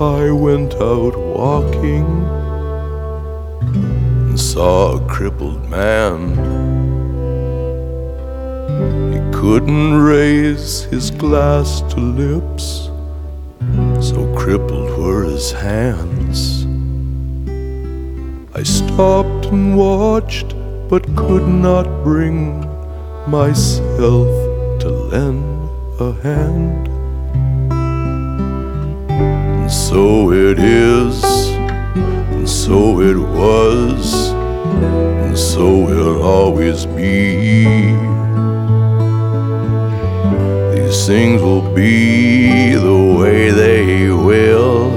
I went out walking and saw a crippled man. He couldn't raise his glass to lips, so crippled were his hands. I stopped and watched, but could not bring myself to lend a hand. And so it is, and so it was, and so will always be. These things will be the way they will,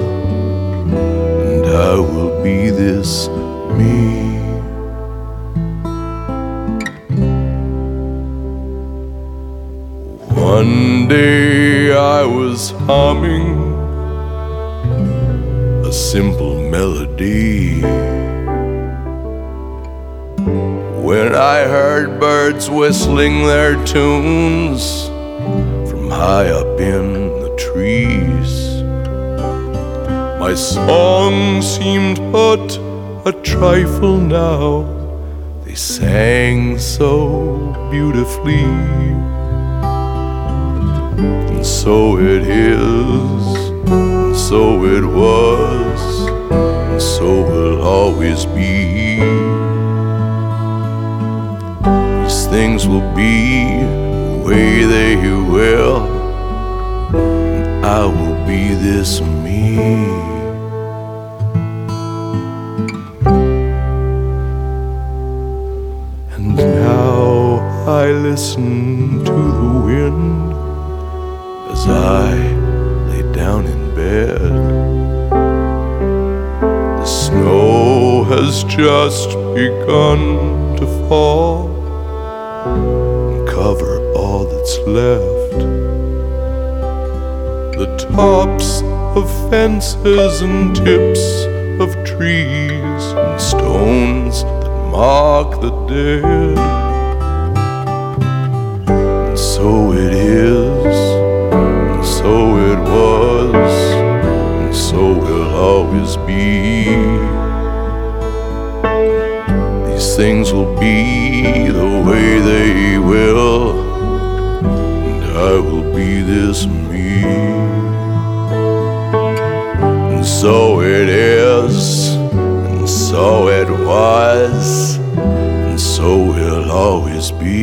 and I will be this me. One day I was humming a simple melody when I heard birds whistling their tunes from high up in the trees. My song seemed but a trifle now, they sang so beautifully. And so it is, so it was, and so will always be. These things will be the way they will, and I will be this me. And now I listen to the wind as I The snow has just begun to fall and cover all that's left. The tops of fences and tips of trees and stones that mark the dead. And so it is, be. These things will be the way they will, and I will be this me. And so it is, and so it was, and so it'll always be.